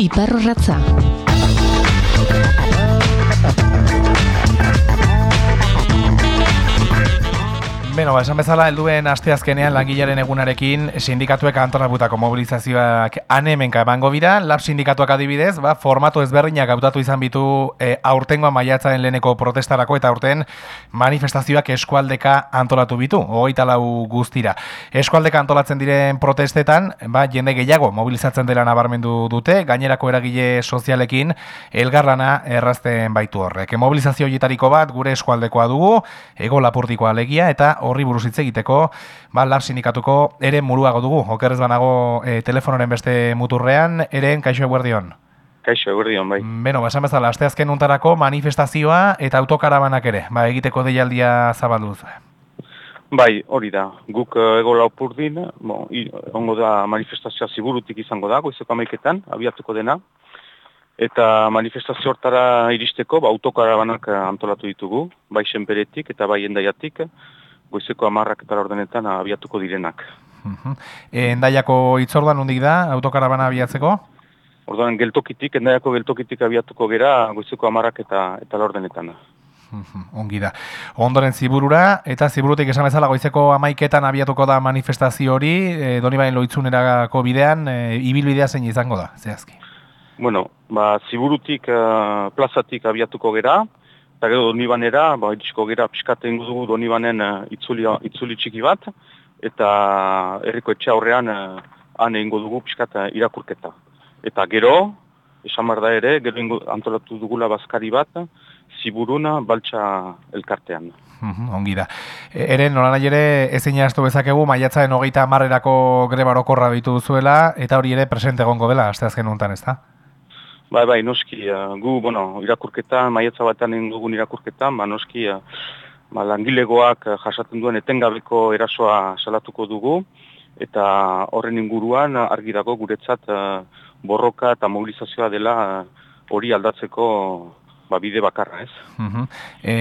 Iparrorratza. Beno, ba, esan bezala, helduen asteazkenean langilaren egunarekin sindikatuek antolabutako mobilizazioak anemenka emango bira, lab sindikatuak adibidez, ba, formatu ezberdinak hautatu izan bitu e, aurtengoa maiatzaren leheneko protestarako eta aurten manifestazioak eskualdeka antolatu bitu, hogeita lau guztira. Eskualdeka antolatzen diren protestetan, ba, jende gehiago mobilizatzen dela nabarmendu dute, gainerako eragile sozialekin elgarlana errazten baitu horrek. Mobilizazio hietariko bat gure eskualdekoa dugu, ego lapurtikoa alegia, eta horri buruz hitz egiteko, ba, lab sindikatuko ere muruago dugu. Okerrez banago e, telefonoren beste muturrean, eren kaixo eguerdion. Kaixo eguerdion, bai. Beno, ba, esan bezala, asteazken untarako manifestazioa eta autokarabanak ere, ba, egiteko deialdia zabalduz. Bai, hori da. Guk uh, ego laupurdin, bon, ongo da manifestazioa ziburutik izango da, goizeko amaiketan, abiatuko dena. Eta manifestazio hortara iristeko, ba, autokarabanak antolatu ditugu, bai senperetik eta bai endaiatik goizeko amarrak eta ordenetan abiatuko direnak. E, endaiako itzordan hundik da, autokarabana abiatzeko? Orduan, geltokitik, endaiako geltokitik abiatuko gera goizeko amarrak eta, eta ordenetan. Ongi da. Ondoren ziburura, eta ziburutik esan bezala goizeko amaiketan abiatuko da manifestazio hori, e, doni bain loitzunerako bidean, e, ibilbidea zein izango da, zehazki? Bueno, ba, ziburutik, uh, plazatik abiatuko gera, Eta gero Donibanera, ba, edizko gera piskate ingo dugu Donibanen uh, itzuli, txiki bat, eta erriko etxe aurrean uh, han egingo dugu piskate irakurketa. Eta gero, esan da ere, gero ingo, antolatu dugula bazkari bat, ziburuna baltsa elkartean. ongi da. E, ere, nola nahi ere, ezin jaztu bezakegu, maiatzaren hogeita marrerako grebarokorra bitu duzuela, eta hori ere presente egongo dela, asteazken untan, ez da? Bai, bai, noski, uh, gu, bueno, irakurketa, maietza batean dugun irakurketa, ba, noski, uh, ba, langilegoak uh, jasaten duen etengabeko erasoa salatuko dugu, eta horren inguruan argi dago guretzat uh, borroka eta mobilizazioa dela hori aldatzeko ba, bide bakarra, ez? Uh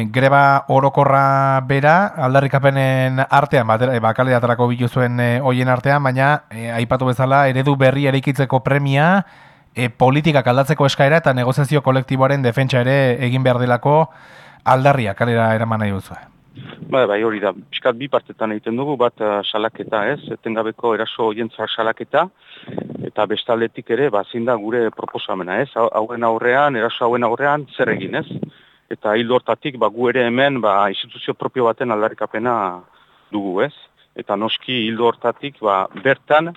greba orokorra bera, aldarrikapenen artean, e, bakale atarako biluzuen e, hoien artean, baina, e, aipatu bezala, eredu berri eraikitzeko premia, e, politikak aldatzeko eskaera eta negoziazio kolektiboaren defentsa ere egin behar delako aldarria kalera eraman nahi duzu. Bai, bai, hori da. Piskat bi partetan egiten dugu, bat uh, salaketa ez, etengabeko eraso hoientzar salaketa, eta bestaldetik ere, ba, da gure proposamena ez, hauen aurrean, eraso hauen aurrean, zer egin ez. Eta hildo hortatik, ba, gu ere hemen, ba, instituzio propio baten aldarikapena dugu ez. Eta noski hildo hortatik, ba, bertan,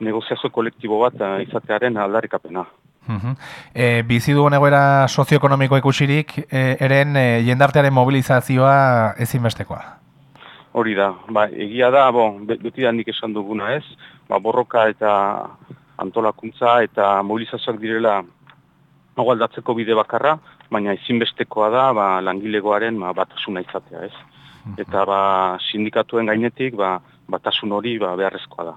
negoziazio kolektibo bat uh, izatearen aldarrikapena. E, bizi dugun egoera sozioekonomiko ikusirik, e, eren e, jendartearen mobilizazioa ezinbestekoa? Hori da, ba, egia da, bo, beti da nik esan duguna ez, ba, borroka eta antolakuntza eta mobilizazioak direla aldatzeko bide bakarra, baina ezinbestekoa da ba, langilegoaren ba, batasuna izatea ez. Eta ba, sindikatuen gainetik ba, batasun hori ba, beharrezkoa da.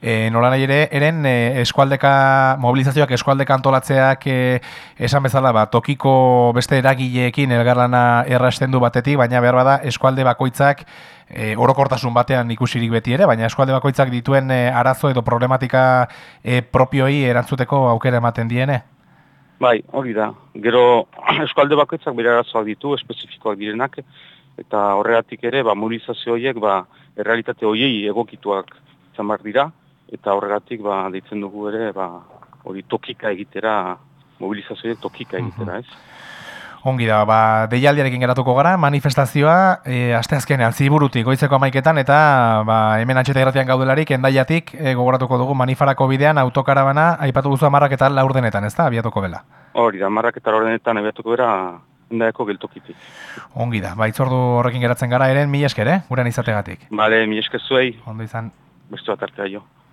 E, nola nahi ere, eren e, eskualdeka, mobilizazioak eskualdeka antolatzeak e, esan bezala, ba, tokiko beste eragileekin elgarlana errasten du batetik, baina behar bada eskualde bakoitzak e, orokortasun batean ikusirik beti ere, baina eskualde bakoitzak dituen e, arazo edo problematika e, propioi erantzuteko aukera ematen diene? Bai, hori da. Gero eskualde bakoitzak bere arazoak ditu, espezifikoak direnak, eta horregatik ere, ba, mobilizazio horiek, ba, errealitate horiei egokituak izan dira, eta horregatik ba, deitzen dugu ere ba, hori tokika egitera, mobilizazioa tokika egitera, ez? Ongi da, ba, deialdiarekin geratuko gara, manifestazioa, e, aste azkenean, ziburutik, goizeko amaiketan, eta ba, hemen irratian gaudelarik, endaiatik, e, gogoratuko dugu manifarako bidean, autokarabana, aipatu guzu amarrak eta laurdenetan, ez da, abiatuko bela? Hori da, amarrak eta laurdenetan abiatuko bera, endaiako geltokitik. Ongi da, ba, itzordu horrekin geratzen gara, eren, mi esker, eh? Guren izategatik. Bale, mi esker zuei. Ondo izan. Beste bat artea jo.